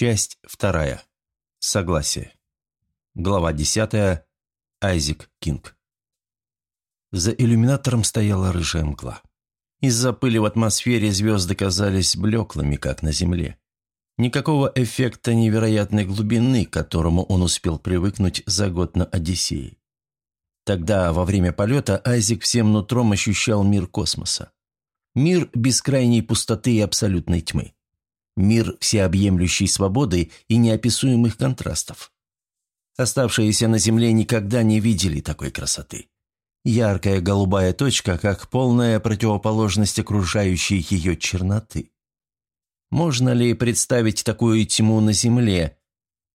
Часть вторая. Согласие. Глава десятая. Айзек Кинг. За иллюминатором стояла рыжая мгла. Из-за пыли в атмосфере звезды казались блеклыми, как на Земле. Никакого эффекта невероятной глубины, к которому он успел привыкнуть за год на Одиссее. Тогда, во время полета, Айзек всем нутром ощущал мир космоса. Мир бескрайней пустоты и абсолютной тьмы. Мир всеобъемлющей свободы и неописуемых контрастов. Оставшиеся на Земле никогда не видели такой красоты. Яркая голубая точка, как полная противоположность окружающей ее черноты. Можно ли представить такую тьму на Земле?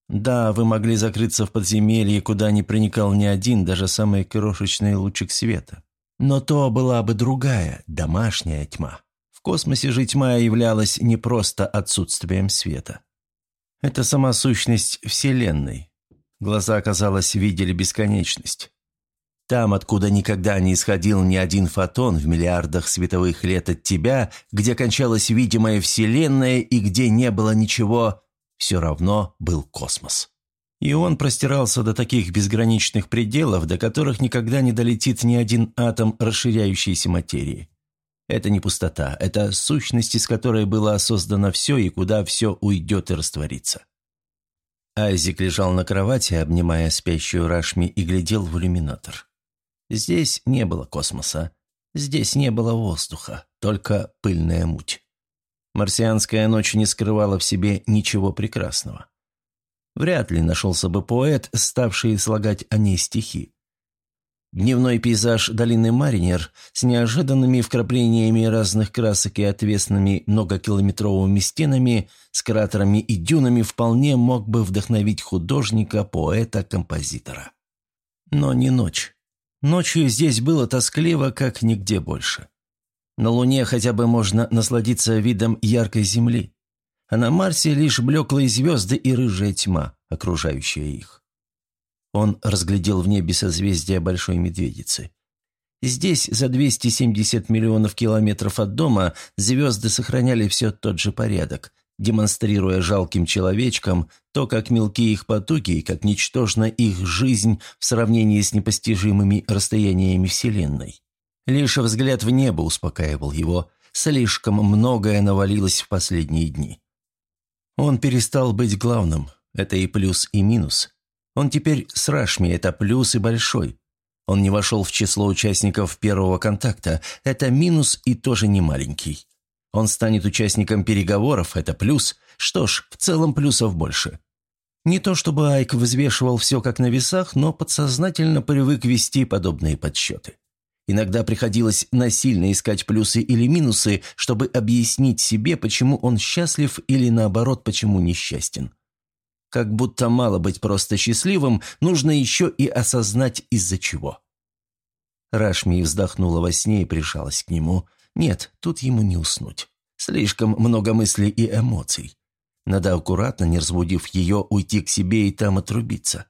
Да, вы могли закрыться в подземелье, куда не проникал ни один, даже самый крошечный лучик света. Но то была бы другая, домашняя тьма космосе же тьма являлась не просто отсутствием света. Это сама сущность Вселенной. Глаза, казалось, видели бесконечность. Там, откуда никогда не исходил ни один фотон в миллиардах световых лет от тебя, где кончалась видимая Вселенная и где не было ничего, все равно был космос. И он простирался до таких безграничных пределов, до которых никогда не долетит ни один атом расширяющейся материи. Это не пустота, это сущность, из которой было создано все и куда все уйдет и растворится. Айзик лежал на кровати, обнимая спящую Рашми, и глядел в иллюминатор. Здесь не было космоса, здесь не было воздуха, только пыльная муть. Марсианская ночь не скрывала в себе ничего прекрасного. Вряд ли нашелся бы поэт, ставший слагать о ней стихи. Дневной пейзаж долины Маринер с неожиданными вкраплениями разных красок и отвесными многокилометровыми стенами, с кратерами и дюнами вполне мог бы вдохновить художника, поэта, композитора. Но не ночь. Ночью здесь было тоскливо, как нигде больше. На Луне хотя бы можно насладиться видом яркой Земли, а на Марсе лишь блеклые звезды и рыжая тьма, окружающая их. Он разглядел в небе созвездие Большой Медведицы. Здесь, за 270 миллионов километров от дома, звезды сохраняли все тот же порядок, демонстрируя жалким человечкам то, как мелки их потуги и как ничтожна их жизнь в сравнении с непостижимыми расстояниями Вселенной. Лишь взгляд в небо успокаивал его, слишком многое навалилось в последние дни. Он перестал быть главным, это и плюс, и минус. Он теперь с Рашми, это плюс и большой. Он не вошел в число участников первого контакта, это минус и тоже не маленький. Он станет участником переговоров, это плюс. Что ж, в целом плюсов больше. Не то чтобы Айк взвешивал все как на весах, но подсознательно привык вести подобные подсчеты. Иногда приходилось насильно искать плюсы или минусы, чтобы объяснить себе, почему он счастлив или наоборот, почему несчастен. Как будто мало быть просто счастливым, нужно еще и осознать из-за чего. Рашми вздохнула во сне и прижалась к нему. Нет, тут ему не уснуть. Слишком много мыслей и эмоций. Надо аккуратно, не разбудив ее, уйти к себе и там отрубиться.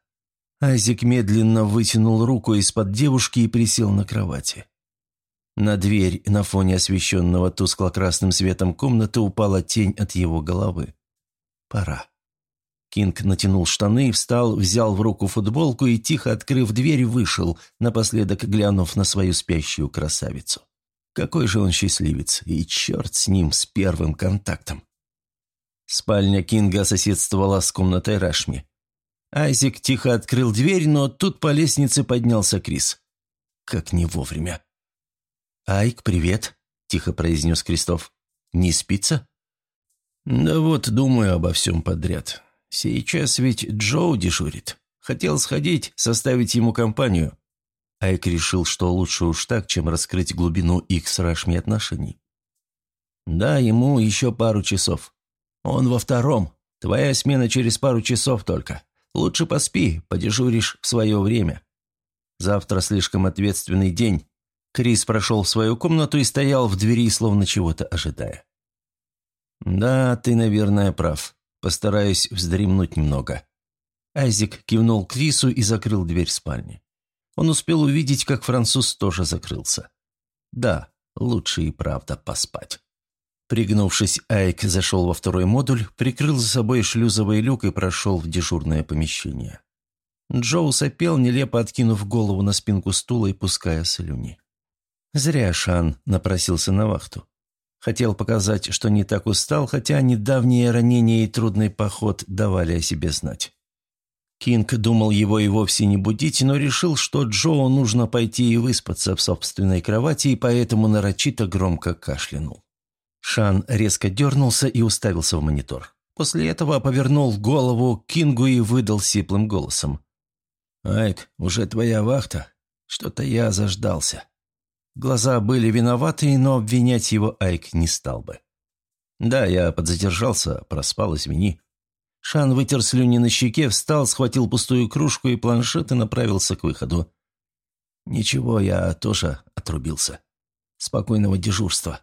Айзек медленно вытянул руку из-под девушки и присел на кровати. На дверь на фоне освещенного тускло-красным светом комнаты упала тень от его головы. Пора. Кинг натянул штаны, встал, взял в руку футболку и, тихо открыв дверь, вышел, напоследок глянув на свою спящую красавицу. Какой же он счастливец, и черт с ним, с первым контактом. Спальня Кинга соседствовала с комнатой Рашми. Айзек тихо открыл дверь, но тут по лестнице поднялся Крис. Как не вовремя. «Айк, привет», – тихо произнес Кристоф. «Не спится?» «Да вот, думаю обо всем подряд. Сейчас ведь Джоу дежурит. Хотел сходить, составить ему компанию. Айк решил, что лучше уж так, чем раскрыть глубину их с Рашми отношений. Да, ему еще пару часов. Он во втором. Твоя смена через пару часов только. Лучше поспи, подежуришь в свое время. Завтра слишком ответственный день. Крис прошел в свою комнату и стоял в двери, словно чего-то ожидая. «Да, ты, наверное, прав. Постараюсь вздремнуть немного». Айзек кивнул Крису и закрыл дверь спальни. Он успел увидеть, как француз тоже закрылся. Да, лучше и правда поспать. Пригнувшись, Айк зашел во второй модуль, прикрыл за собой шлюзовый люк и прошел в дежурное помещение. Джоу сопел, нелепо откинув голову на спинку стула и пуская слюни. Зря Шан напросился на вахту. Хотел показать, что не так устал, хотя недавние ранения и трудный поход давали о себе знать. Кинг думал его и вовсе не будить, но решил, что Джоу нужно пойти и выспаться в собственной кровати, и поэтому нарочито громко кашлянул. Шан резко дернулся и уставился в монитор. После этого повернул голову Кингу и выдал сиплым голосом. «Айк, уже твоя вахта? Что-то я заждался». Глаза были виноваты, но обвинять его Айк не стал бы. «Да, я подзадержался, проспал, извини». Шан вытер слюни на щеке, встал, схватил пустую кружку и планшет и направился к выходу. «Ничего, я тоже отрубился. Спокойного дежурства».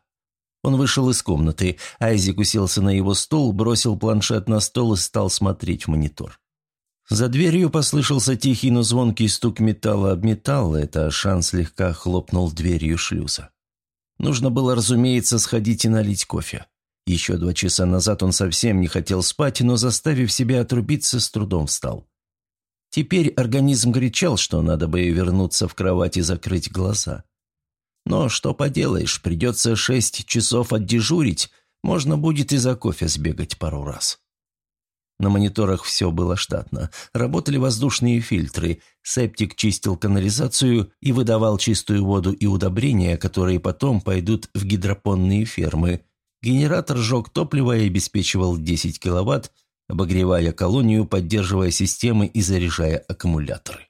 Он вышел из комнаты. Айзик уселся на его стул, бросил планшет на стол и стал смотреть в монитор. За дверью послышался тихий, но звонкий стук металла об металл. Это Шан слегка хлопнул дверью шлюза. Нужно было, разумеется, сходить и налить кофе. Еще два часа назад он совсем не хотел спать, но, заставив себя отрубиться, с трудом встал. Теперь организм кричал, что надо бы вернуться в кровать и закрыть глаза. Но что поделаешь, придется шесть часов отдежурить, можно будет и за кофе сбегать пару раз. На мониторах все было штатно. Работали воздушные фильтры, септик чистил канализацию и выдавал чистую воду и удобрения, которые потом пойдут в гидропонные фермы. Генератор жег топливо и обеспечивал 10 киловатт, обогревая колонию, поддерживая системы и заряжая аккумуляторы.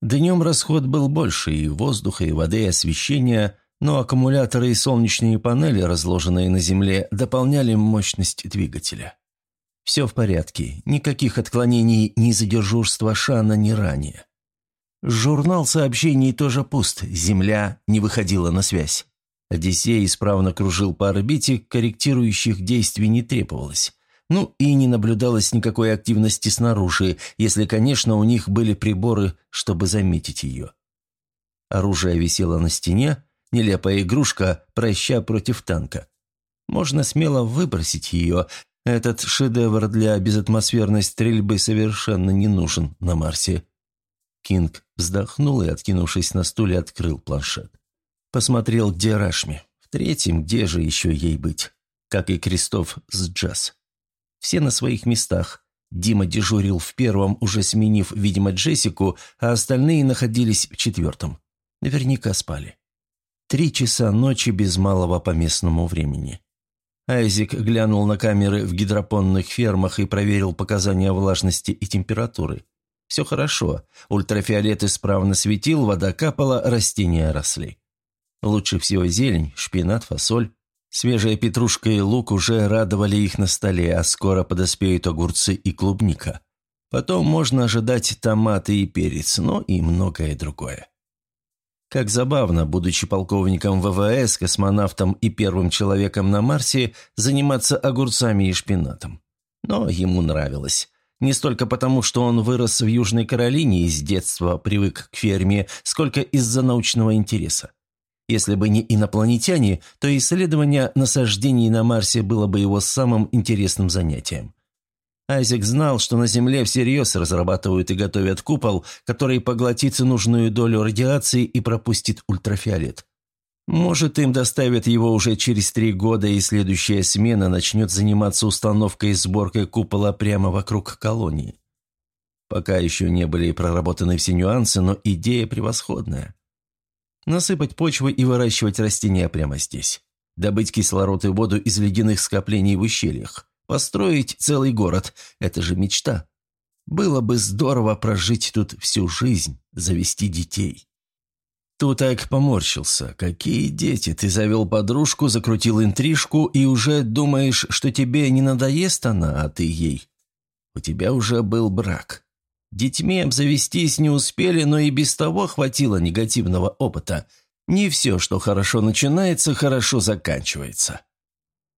Днем расход был больше и воздуха, и воды, и освещения, но аккумуляторы и солнечные панели, разложенные на Земле, дополняли мощность двигателя. Все в порядке, никаких отклонений ни за дежурство Шана, ни ранее. Журнал сообщений тоже пуст, Земля не выходила на связь. Одиссей исправно кружил по орбите, корректирующих действий не требовалось. Ну и не наблюдалось никакой активности снаружи, если, конечно, у них были приборы, чтобы заметить ее. Оружие висело на стене, нелепая игрушка, проща против танка. Можно смело выбросить ее. Этот шедевр для безатмосферной стрельбы совершенно не нужен на Марсе. Кинг вздохнул и, откинувшись на стуле, открыл планшет. Посмотрел, где Рашми. В третьем, где же еще ей быть? Как и Крестов с Джаз. Все на своих местах. Дима дежурил в первом, уже сменив, видимо, Джессику, а остальные находились в четвертом. Наверняка спали. Три часа ночи без малого по местному времени. Айзик глянул на камеры в гидропонных фермах и проверил показания влажности и температуры. Все хорошо. Ультрафиолет исправно светил, вода капала, растения росли. Лучше всего зелень, шпинат, фасоль. Свежая петрушка и лук уже радовали их на столе, а скоро подоспеют огурцы и клубника. Потом можно ожидать томаты и перец, но и многое другое. Как забавно, будучи полковником ВВС, космонавтом и первым человеком на Марсе, заниматься огурцами и шпинатом. Но ему нравилось. Не столько потому, что он вырос в Южной Каролине и с детства привык к ферме, сколько из-за научного интереса. Если бы не инопланетяне, то исследование насаждений на Марсе было бы его самым интересным занятием. Айзек знал, что на Земле всерьез разрабатывают и готовят купол, который поглотит нужную долю радиации и пропустит ультрафиолет. Может, им доставят его уже через три года, и следующая смена начнет заниматься установкой и сборкой купола прямо вокруг колонии. Пока еще не были проработаны все нюансы, но идея превосходная. Насыпать почву и выращивать растения прямо здесь. Добыть кислород и воду из ледяных скоплений в ущельях. Построить целый город – это же мечта. Было бы здорово прожить тут всю жизнь, завести детей. Тут Айк поморщился. «Какие дети? Ты завел подружку, закрутил интрижку и уже думаешь, что тебе не надоест она, а ты ей. У тебя уже был брак. Детьми обзавестись не успели, но и без того хватило негативного опыта. Не все, что хорошо начинается, хорошо заканчивается.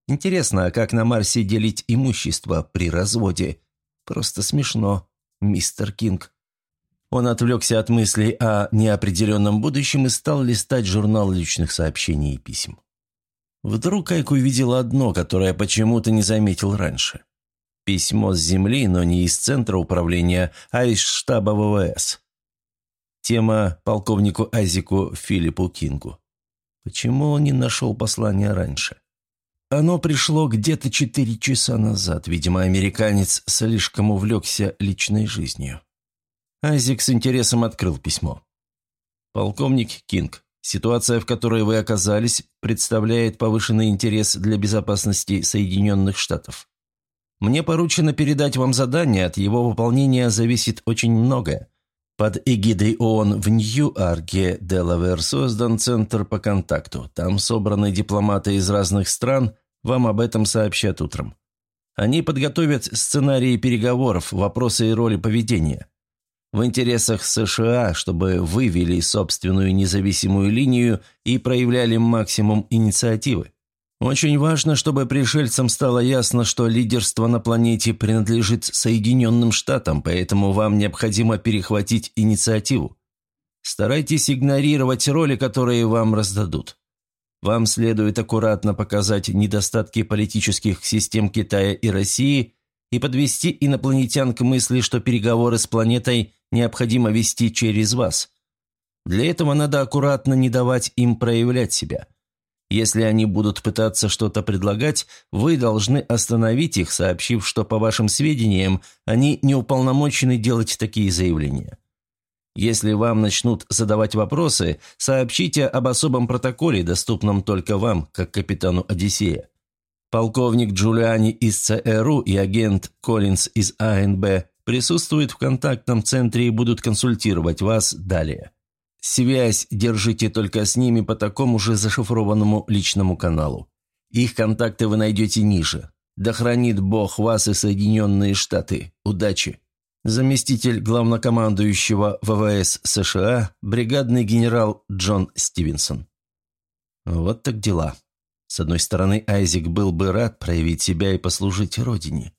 Интересно, а как на Марсе делить имущество при разводе? Просто смешно, мистер Кинг. Он отвлекся от мыслей о неопределенном будущем и стал листать журнал личных сообщений и писем. Вдруг Айк увидел одно, которое почему-то не заметил раньше. Письмо с земли, но не из центра управления, а из штаба ВВС. Тема полковнику Айзеку Филиппу Кингу. Почему он не нашел послание раньше? Оно пришло где-то четыре часа назад. Видимо, американец слишком увлекся личной жизнью. Айзек с интересом открыл письмо. «Полковник Кинг, ситуация, в которой вы оказались, представляет повышенный интерес для безопасности Соединенных Штатов. Мне поручено передать вам задание, от его выполнения зависит очень многое. Под эгидой ООН в Нью-Арке, Делавер, создан Центр по контакту. Там собраны дипломаты из разных стран, вам об этом сообщат утром. Они подготовят сценарии переговоров, вопросы и роли поведения. В интересах США, чтобы вывели собственную независимую линию и проявляли максимум инициативы. Очень важно, чтобы пришельцам стало ясно, что лидерство на планете принадлежит Соединенным Штатам, поэтому вам необходимо перехватить инициативу. Старайтесь игнорировать роли, которые вам раздадут. Вам следует аккуратно показать недостатки политических систем Китая и России и подвести инопланетян к мысли, что переговоры с планетой необходимо вести через вас. Для этого надо аккуратно не давать им проявлять себя. Если они будут пытаться что-то предлагать, вы должны остановить их, сообщив, что, по вашим сведениям, они не уполномочены делать такие заявления. Если вам начнут задавать вопросы, сообщите об особом протоколе, доступном только вам, как капитану Одиссея. Полковник Джулиани из ЦРУ и агент Коллинз из АНБ присутствуют в контактном центре и будут консультировать вас далее. Связь держите только с ними по такому же зашифрованному личному каналу. Их контакты вы найдете ниже. Да хранит Бог вас и Соединенные Штаты. Удачи! Заместитель главнокомандующего ВВС США, бригадный генерал Джон Стивенсон. Вот так дела. С одной стороны, Айзек был бы рад проявить себя и послужить родине.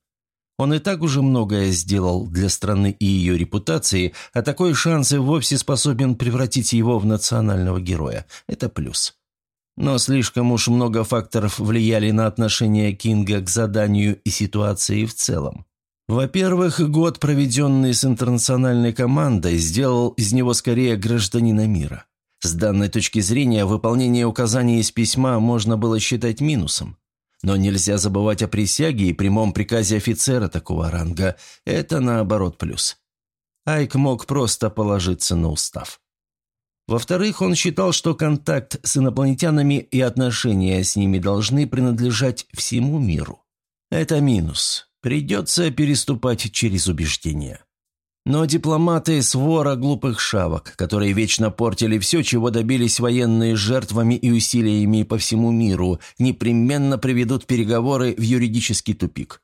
Он и так уже многое сделал для страны и ее репутации, а такой шанс и вовсе способен превратить его в национального героя. Это плюс. Но слишком уж много факторов влияли на отношение Кинга к заданию и ситуации в целом. Во-первых, год, проведенный с интернациональной командой, сделал из него скорее гражданина мира. С данной точки зрения, выполнение указаний из письма можно было считать минусом. Но нельзя забывать о присяге и прямом приказе офицера такого ранга. Это, наоборот, плюс. Айк мог просто положиться на устав. Во-вторых, он считал, что контакт с инопланетянами и отношения с ними должны принадлежать всему миру. Это минус. Придется переступать через убеждения. Но дипломаты – свора глупых шавок, которые вечно портили все, чего добились военные жертвами и усилиями по всему миру, непременно приведут переговоры в юридический тупик.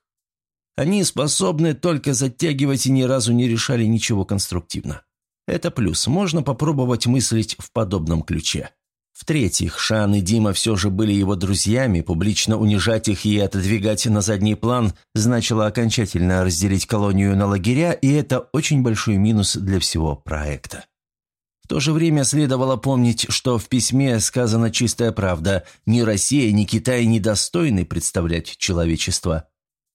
Они способны только затягивать и ни разу не решали ничего конструктивно. Это плюс, можно попробовать мыслить в подобном ключе. В-третьих, Шан и Дима все же были его друзьями, публично унижать их и отодвигать на задний план значило окончательно разделить колонию на лагеря, и это очень большой минус для всего проекта. В то же время следовало помнить, что в письме сказана чистая правда. Ни Россия, ни Китай не достойны представлять человечество.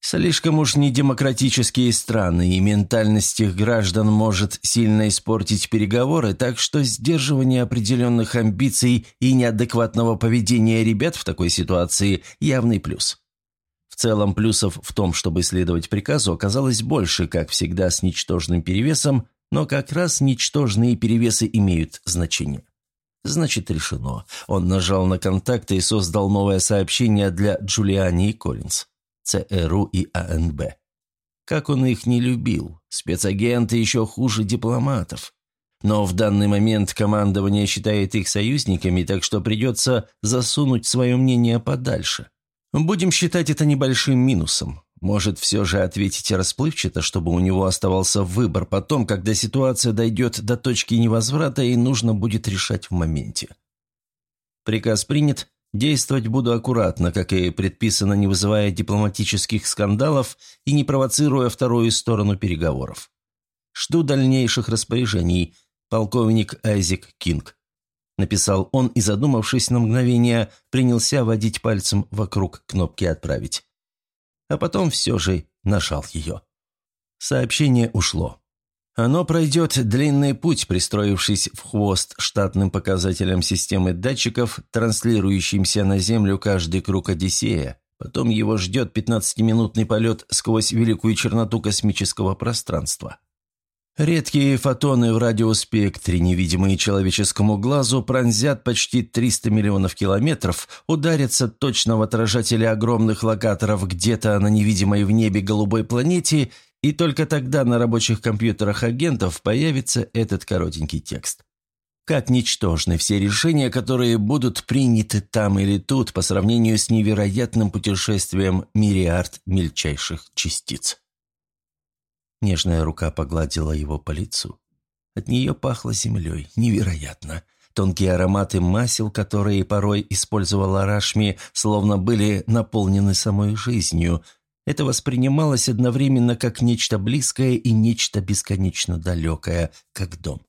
Слишком уж недемократические страны, и ментальность их граждан может сильно испортить переговоры, так что сдерживание определенных амбиций и неадекватного поведения ребят в такой ситуации – явный плюс. В целом плюсов в том, чтобы следовать приказу, оказалось больше, как всегда, с ничтожным перевесом, но как раз ничтожные перевесы имеют значение. Значит, решено. Он нажал на контакты и создал новое сообщение для Джулиани и Коллинз. ЦРУ и АНБ. Как он их не любил. Спецагенты еще хуже дипломатов. Но в данный момент командование считает их союзниками, так что придется засунуть свое мнение подальше. Будем считать это небольшим минусом. Может, все же ответить расплывчато, чтобы у него оставался выбор потом, когда ситуация дойдет до точки невозврата и нужно будет решать в моменте. Приказ принят, Действовать буду аккуратно, как и предписано, не вызывая дипломатических скандалов и не провоцируя вторую сторону переговоров. Жду дальнейших распоряжений. Полковник Айзек Кинг. – написал он и, задумавшись на мгновение, принялся водить пальцем вокруг кнопки «Отправить». А потом все же нажал ее. Сообщение ушло. Оно пройдет длинный путь, пристроившись в хвост штатным показателям системы датчиков, транслирующимся на Землю каждый круг Одиссея. Потом его ждет 15-минутный полет сквозь великую черноту космического пространства. Редкие фотоны в радиоспектре, невидимые человеческому глазу, пронзят почти 300 миллионов километров, ударятся точно в отражатели огромных локаторов где-то на невидимой в небе голубой планете – и только тогда на рабочих компьютерах агентов появится этот коротенький текст. Как ничтожны все решения, которые будут приняты там или тут по сравнению с невероятным путешествием мириард мельчайших частиц. Нежная рука погладила его по лицу. От нее пахло землей. Невероятно. Тонкие ароматы масел, которые порой использовала Рашми, словно были наполнены самой жизнью, это воспринималось одновременно как нечто близкое и нечто бесконечно далекое, как дом.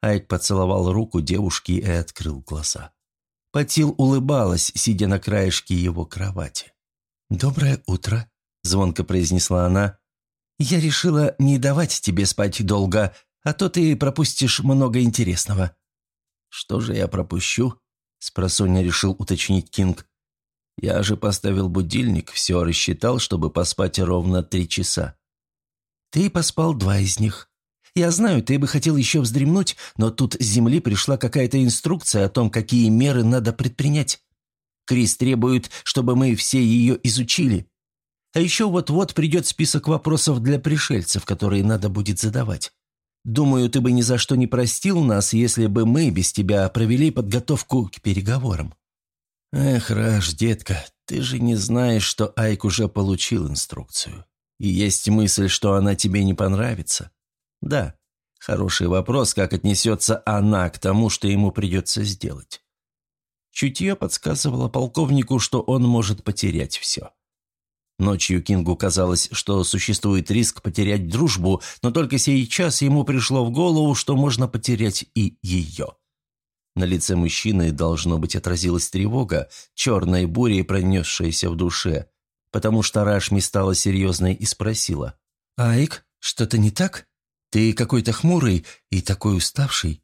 Айк поцеловал руку девушки и открыл глаза. Патил улыбалась, сидя на краешке его кровати. «Доброе утро», — звонко произнесла она. «Я решила не давать тебе спать долго, а то ты пропустишь много интересного». «Что же я пропущу?» — спросонья решил уточнить Кинг. Я же поставил будильник, все рассчитал, чтобы поспать ровно три часа. Ты поспал два из них. Я знаю, ты бы хотел еще вздремнуть, но тут с земли пришла какая-то инструкция о том, какие меры надо предпринять. Крис требует, чтобы мы все ее изучили. А еще вот-вот придет список вопросов для пришельцев, которые надо будет задавать. Думаю, ты бы ни за что не простил нас, если бы мы без тебя провели подготовку к переговорам. «Эх, Раш, детка, ты же не знаешь, что Айк уже получил инструкцию. И есть мысль, что она тебе не понравится. Да, хороший вопрос, как отнесется она к тому, что ему придется сделать». Чутье подсказывало полковнику, что он может потерять все. Ночью Кингу казалось, что существует риск потерять дружбу, но только сейчас ему пришло в голову, что можно потерять и ее. На лице мужчины, должно быть, отразилась тревога, черной бурей, пронесшаяся в душе, потому что Рашми стала серьезной и спросила. «Айк, что-то не так? Ты какой-то хмурый и такой уставший.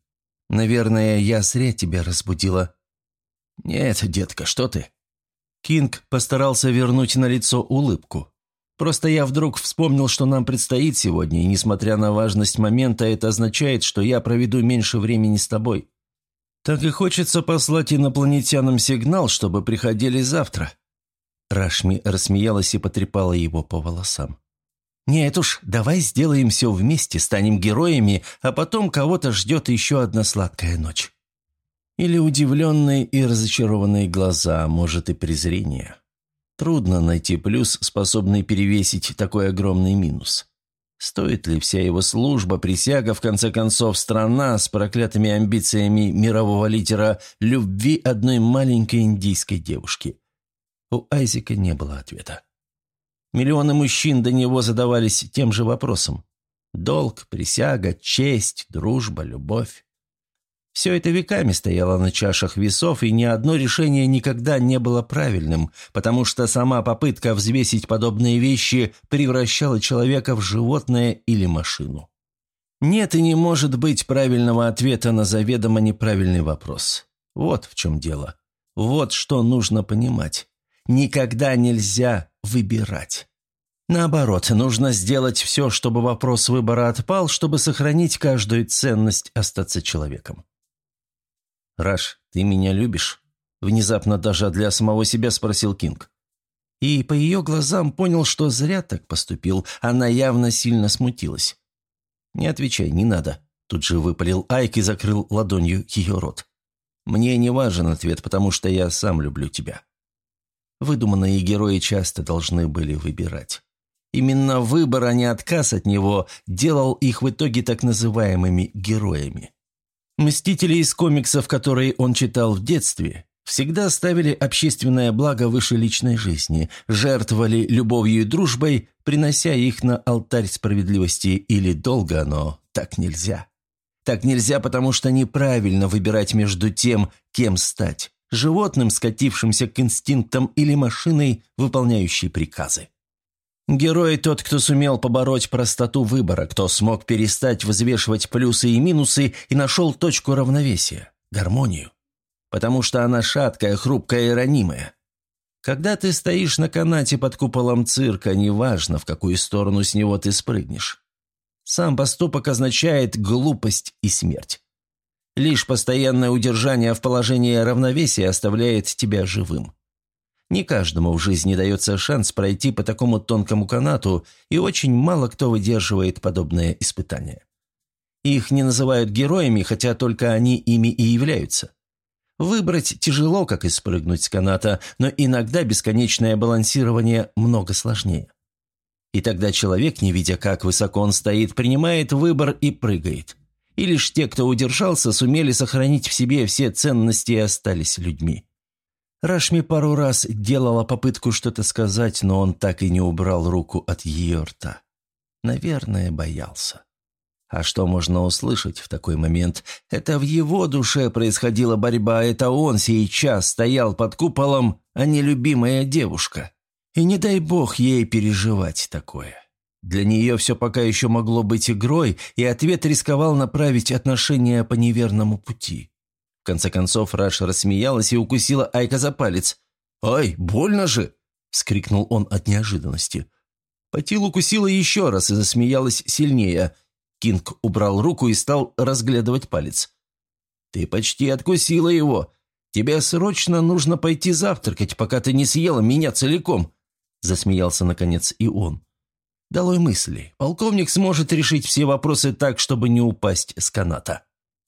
Наверное, я зря тебя разбудила». «Нет, детка, что ты?» Кинг постарался вернуть на лицо улыбку. «Просто я вдруг вспомнил, что нам предстоит сегодня, и несмотря на важность момента, это означает, что я проведу меньше времени с тобой. Так и хочется послать инопланетянам сигнал, чтобы приходили завтра». Рашми рассмеялась и потрепала его по волосам. «Нет уж, давай сделаем все вместе, станем героями, а потом кого-то ждет еще одна сладкая ночь». Или удивленные и разочарованные глаза, может и презрение. Трудно найти плюс, способный перевесить такой огромный минус. Стоит ли вся его служба, присяга, в конце концов, страна с проклятыми амбициями мирового лидера любви одной маленькой индийской девушки? У Айзека не было ответа. Миллионы мужчин до него задавались тем же вопросом. Долг, присяга, честь, дружба, любовь. Все это веками стояло на чашах весов, и ни одно решение никогда не было правильным, потому что сама попытка взвесить подобные вещи превращала человека в животное или машину. Нет и не может быть правильного ответа на заведомо неправильный вопрос. Вот в чем дело. Вот что нужно понимать. Никогда нельзя выбирать. Наоборот, нужно сделать все, чтобы вопрос выбора отпал, чтобы сохранить каждую ценность остаться человеком. «Раш, ты меня любишь?» Внезапно даже для самого себя спросил Кинг. И по ее глазам понял, что зря так поступил. Она явно сильно смутилась. «Не отвечай, не надо», – тут же выпалил Айк и закрыл ладонью ее рот. «Мне не важен ответ, потому что я сам люблю тебя». Выдуманные герои часто должны были выбирать. Именно выбор, а не отказ от него, делал их в итоге так называемыми героями. Мстители из комиксов, которые он читал в детстве, всегда ставили общественное благо выше личной жизни, жертвовали любовью и дружбой, принося их на алтарь справедливости или долга, но так нельзя. Так нельзя, потому что неправильно выбирать между тем, кем стать – животным, скатившимся к инстинктам или машиной, выполняющей приказы. Герой тот, кто сумел побороть простоту выбора, кто смог перестать взвешивать плюсы и минусы и нашел точку равновесия – гармонию. Потому что она шаткая, хрупкая и ранимая. Когда ты стоишь на канате под куполом цирка, неважно, в какую сторону с него ты спрыгнешь. Сам поступок означает глупость и смерть. Лишь постоянное удержание в положении равновесия оставляет тебя живым. Не каждому в жизни дается шанс пройти по такому тонкому канату, и очень мало кто выдерживает подобное испытание. Их не называют героями, хотя только они ими и являются. Выбрать тяжело, как и спрыгнуть с каната, но иногда бесконечное балансирование много сложнее. И тогда человек, не видя, как высоко он стоит, принимает выбор и прыгает. И лишь те, кто удержался, сумели сохранить в себе все ценности и остались людьми. Рашми пару раз делала попытку что-то сказать, но он так и не убрал руку от ее рта. Наверное, боялся. А что можно услышать в такой момент? Это в его душе происходила борьба, это он сейчас стоял под куполом, а не любимая девушка. И не дай бог ей переживать такое. Для нее все пока еще могло быть игрой, и ответ рисковал направить отношения по неверному пути. Конце концов Раш рассмеялась и укусила Айка за палец. «Ай, больно же!» – вскрикнул он от неожиданности. Патил укусила еще раз и засмеялась сильнее. Кинг убрал руку и стал разглядывать палец. «Ты почти откусила его. Тебе срочно нужно пойти завтракать, пока ты не съела меня целиком», – засмеялся наконец и он. Долой мысли. Полковник сможет решить все вопросы так, чтобы не упасть с каната.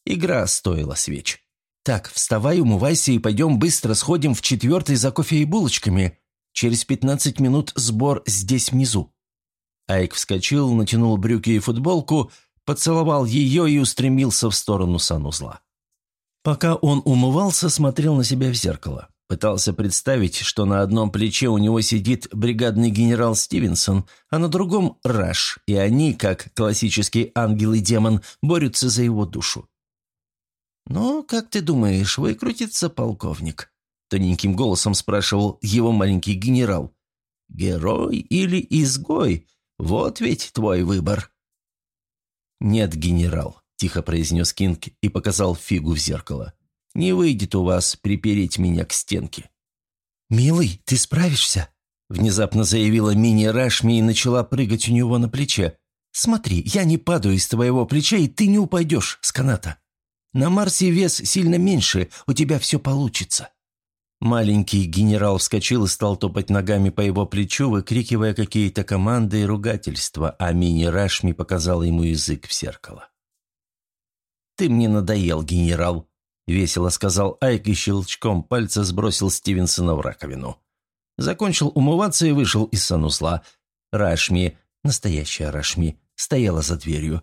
Игра стоила свеч. «Так, вставай, умывайся и пойдем быстро сходим в четвертый за кофе и булочками. Через пятнадцать минут сбор здесь внизу». Айк вскочил, натянул брюки и футболку, поцеловал ее и устремился в сторону санузла. Пока он умывался, смотрел на себя в зеркало. Пытался представить, что на одном плече у него сидит бригадный генерал Стивенсон, а на другом – Раш, и они, как классический ангел и демон, борются за его душу. «Ну, как ты думаешь, выкрутится полковник?» Тоненьким голосом спрашивал его маленький генерал. «Герой или изгой? Вот ведь твой выбор». «Нет, генерал», – тихо произнес Кинг и показал фигу в зеркало. «Не выйдет у вас припереть меня к стенке». «Милый, ты справишься?» – внезапно заявила Мини Рашми и начала прыгать у него на плече. «Смотри, я не падаю из твоего плеча, и ты не упадешь с каната». На Марсе вес сильно меньше, у тебя все получится». Маленький генерал вскочил и стал топать ногами по его плечу, выкрикивая какие-то команды и ругательства, а мини-рашми показал ему язык в зеркало. «Ты мне надоел, генерал», — весело сказал Айк и щелчком пальца сбросил Стивенсона в раковину. Закончил умываться и вышел из санузла. Рашми, настоящая Рашми, стояла за дверью.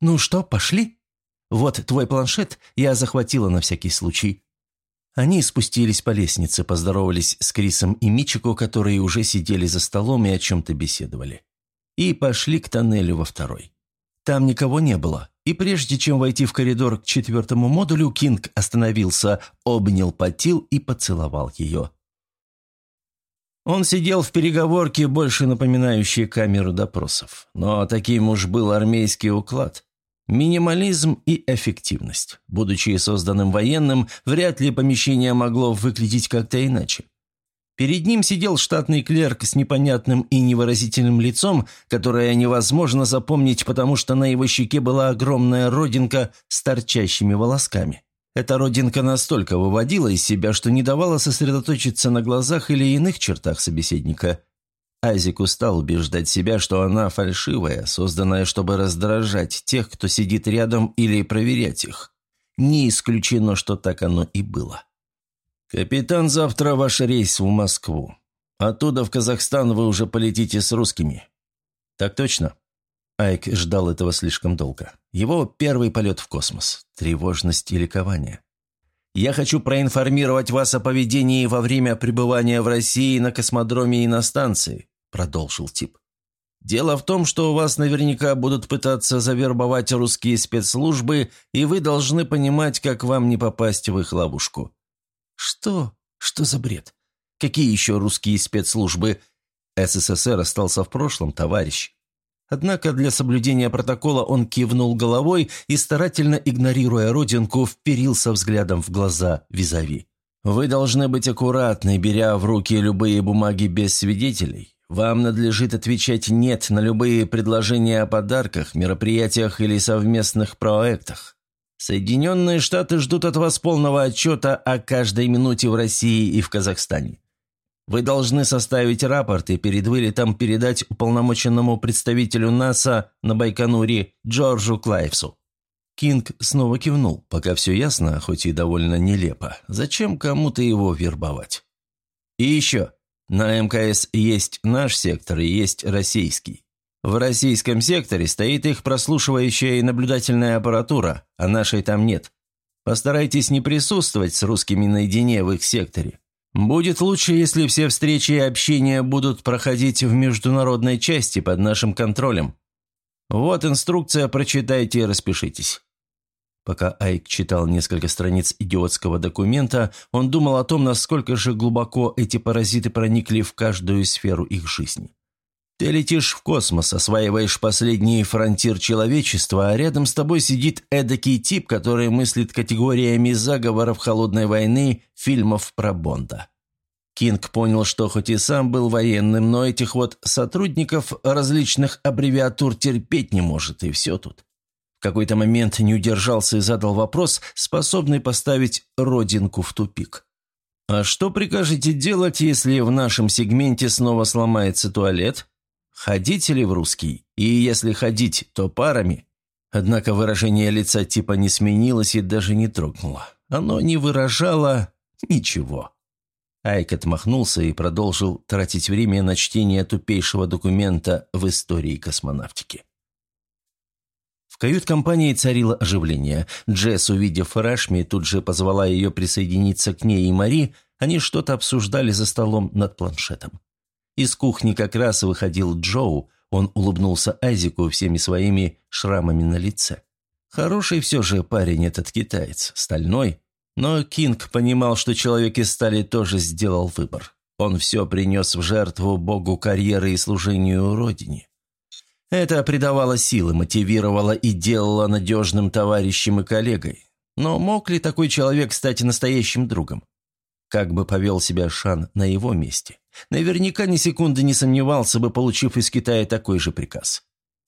«Ну что, пошли?» «Вот твой планшет я захватила на всякий случай». Они спустились по лестнице, поздоровались с Крисом и Мичико, которые уже сидели за столом и о чем-то беседовали. И пошли к тоннелю во второй. Там никого не было, и прежде чем войти в коридор к четвертому модулю, Кинг остановился, обнял Патил и поцеловал ее. Он сидел в переговорке, больше напоминающей камеру допросов. Но таким уж был армейский уклад. Минимализм и эффективность. Будучи созданным военным, вряд ли помещение могло выглядеть как-то иначе. Перед ним сидел штатный клерк с непонятным и невыразительным лицом, которое невозможно запомнить, потому что на его щеке была огромная родинка с торчащими волосками. Эта родинка настолько выводила из себя, что не давала сосредоточиться на глазах или иных чертах собеседника – Айзек устал убеждать себя, что она фальшивая, созданная, чтобы раздражать тех, кто сидит рядом или проверять их. Не исключено, что так оно и было. «Капитан, завтра ваш рейс в Москву. Оттуда в Казахстан вы уже полетите с русскими». «Так точно». Айк ждал этого слишком долго. Его первый полет в космос. Тревожность и ликование. «Я хочу проинформировать вас о поведении во время пребывания в России на космодроме и на станции. – продолжил тип. Дело в том, что у вас наверняка будут пытаться завербовать русские спецслужбы, и вы должны понимать, как вам не попасть в их ловушку». «Что? Что за бред? Какие еще русские спецслужбы?» СССР остался в прошлом, товарищ. Однако для соблюдения протокола он кивнул головой и, старательно игнорируя родинку, вперился взглядом в глаза визави. «Вы должны быть аккуратны, беря в руки любые бумаги без свидетелей. Вам надлежит отвечать «нет» на любые предложения о подарках, мероприятиях или совместных проектах. Соединенные Штаты ждут от вас полного отчета о каждой минуте в России и в Казахстане. Вы должны составить рапорт и перед вылетом передать уполномоченному представителю НАСА на Байконуре Джорджу Клайвсу». Кинг снова кивнул, пока все ясно, хоть и довольно нелепо. Зачем кому-то его вербовать? «И еще. На МКС есть наш сектор и есть российский. В российском секторе стоит их прослушивающая и наблюдательная аппаратура, а нашей там нет. Постарайтесь не присутствовать с русскими наедине в их секторе. Будет лучше, если все встречи и общения будут проходить в международной части под нашим контролем. Вот инструкция, прочитайте и распишитесь». Пока Айк читал несколько страниц идиотского документа, он думал о том, насколько же глубоко эти паразиты проникли в каждую сферу их жизни. Ты летишь в космос, осваиваешь последний фронтир человечества, а рядом с тобой сидит эдакий тип, который мыслит категориями заговоров холодной войны, фильмов про Бонда. Кинг понял, что хоть и сам был военным, но этих вот сотрудников различных аббревиатур терпеть не может, и все тут. В какой-то момент не удержался и задал вопрос, способный поставить родинку в тупик. «А что прикажете делать, если в нашем сегменте снова сломается туалет?» Ходить ли в русский? И если ходить, то парами? Однако выражение лица типа не сменилось и даже не трогнуло. Оно не выражало ничего. Айк отмахнулся и продолжил тратить время на чтение тупейшего документа в истории космонавтики. В кают-компании царило оживление. Джесс, увидев Рашми, тут же позвала ее присоединиться к ней и Мари, они что-то обсуждали за столом над планшетом. Из кухни как раз выходил Джоу, он улыбнулся Айзеку всеми своими шрамами на лице. Хороший все же парень этот китаец, стальной. Но Кинг понимал, что человек из стали тоже сделал выбор. Он все принес в жертву богу карьеры и служению родине. Это придавало силы, мотивировало и делало надежным товарищем и коллегой. Но мог ли такой человек стать настоящим другом? Как бы повел себя Шан на его месте? Наверняка ни секунды не сомневался бы, получив из Китая такой же приказ.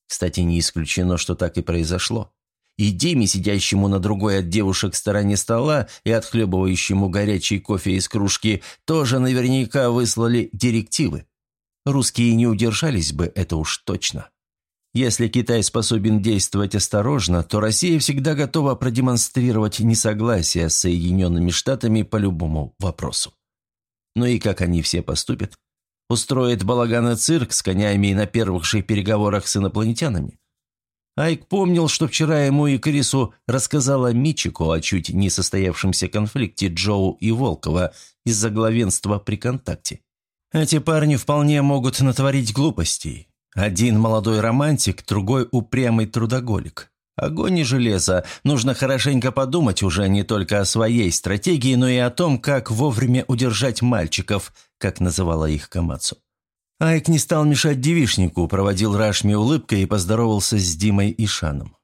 Кстати, не исключено, что так и произошло. И Диме, сидящему на другой от девушек стороне стола и отхлебывающему горячий кофе из кружки, тоже наверняка выслали директивы. Русские не удержались бы, это уж точно. Если Китай способен действовать осторожно, то Россия всегда готова продемонстрировать несогласие с Соединенными Штатами по любому вопросу. Ну и как они все поступят? Устроит балаган и цирк с конями на первых же переговорах с инопланетянами? Айк помнил, что вчера ему и Крису рассказала Мичико о чуть не состоявшемся конфликте Джоу и Волкова из-за главенства при контакте. Эти парни вполне могут натворить глупостей, один молодой романтик, другой упрямый трудоголик. Огонь и железо. Нужно хорошенько подумать уже не только о своей стратегии, но и о том, как вовремя удержать мальчиков, как называла их Камацу. Айк не стал мешать девишнику, проводил Рашми улыбкой и поздоровался с Димой и Шаном.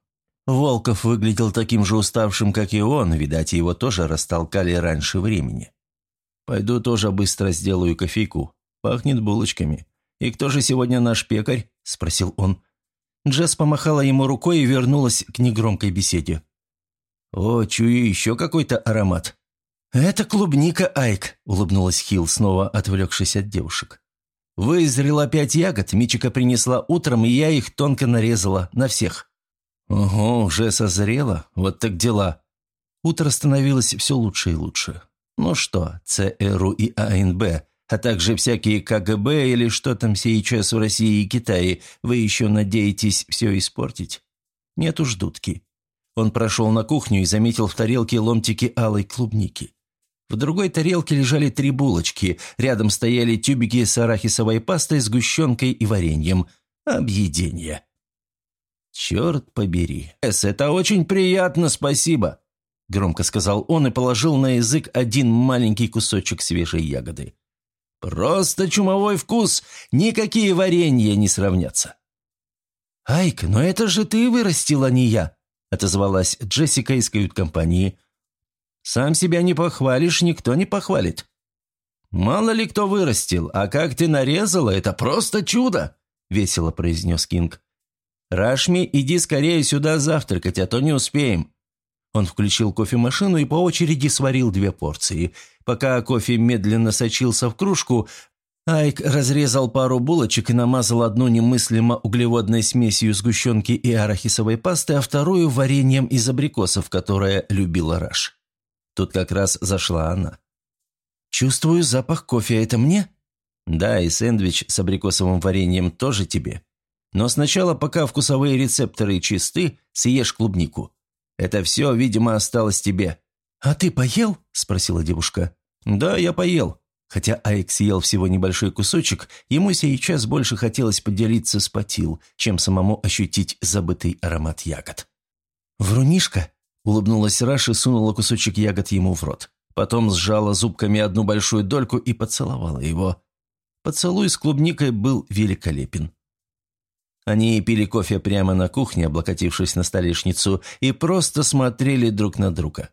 Волков выглядел таким же уставшим, как и он, видать, его тоже растолкали раньше времени. «Пойду тоже быстро сделаю кофейку. Пахнет булочками», «И кто же сегодня наш пекарь?» – спросил он. Джесс помахала ему рукой и вернулась к негромкой беседе. «О, чую еще какой-то аромат». «Это клубника, Айк», – улыбнулась Хилл, снова отвлекшись от девушек. «Вызрела пять ягод, Мичика принесла утром, и я их тонко нарезала, на всех». «Ого, уже созрела? Вот так дела». Утро становилось все лучше и лучше. Ну что, ЦРУ и АНБ а также всякие КГБ или что там сейчас в России и Китае, вы еще надеетесь все испортить? Нет уж дудки. Он прошел на кухню и заметил в тарелке ломтики алой клубники. В другой тарелке лежали три булочки, рядом стояли тюбики с арахисовой пастой, сгущенкой и вареньем. Объедение. «Черт побери. Эс, это очень приятно, спасибо», — громко сказал он и положил на язык один маленький кусочек свежей ягоды. «Просто чумовой вкус, никакие варенья не сравнятся». «Айк, но это же ты вырастил, а не я», — отозвалась Джессика из кают-компании. «Сам себя не похвалишь, никто не похвалит». «Мало ли кто вырастил, а как ты нарезала, это просто чудо!» — весело произнес Кинг. «Рашми, иди скорее сюда завтракать, а то не успеем». Он включил кофемашину и по очереди сварил две порции. Пока кофе медленно сочился в кружку, Айк разрезал пару булочек и намазал одну немыслимо углеводной смесью сгущенки и арахисовой пасты, а вторую – вареньем из абрикосов, которое любила Раш. Тут как раз зашла она. «Чувствую запах кофе, это мне?» «Да, и сэндвич с абрикосовым вареньем тоже тебе. Но сначала, пока вкусовые рецепторы чисты, съешь клубнику. Это все, видимо, осталось тебе». «А ты поел?» – спросила девушка. «Да, я поел». Хотя Айк съел всего небольшой кусочек, ему сейчас больше хотелось поделиться с Патил, чем самому ощутить забытый аромат ягод. «Врунишка?» – улыбнулась Раша сунула кусочек ягод ему в рот. Потом сжала зубками одну большую дольку и поцеловала его. Поцелуй с клубникой был великолепен. Они пили кофе прямо на кухне, облокотившись на столешницу, и просто смотрели друг на друга.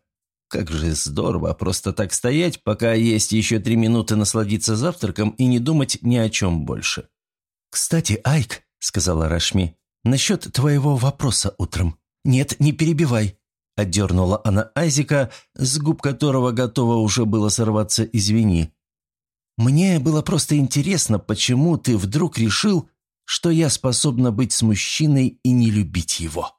Как же здорово просто так стоять, пока есть еще три минуты насладиться завтраком и не думать ни о чем больше. «Кстати, Айк», — сказала Рашми, — «насчет твоего вопроса утром. Нет, не перебивай». Отдернула она Айзика, с губ которого готова уже было сорваться «извини». «Мне было просто интересно, почему ты вдруг решил, что я способна быть с мужчиной и не любить его».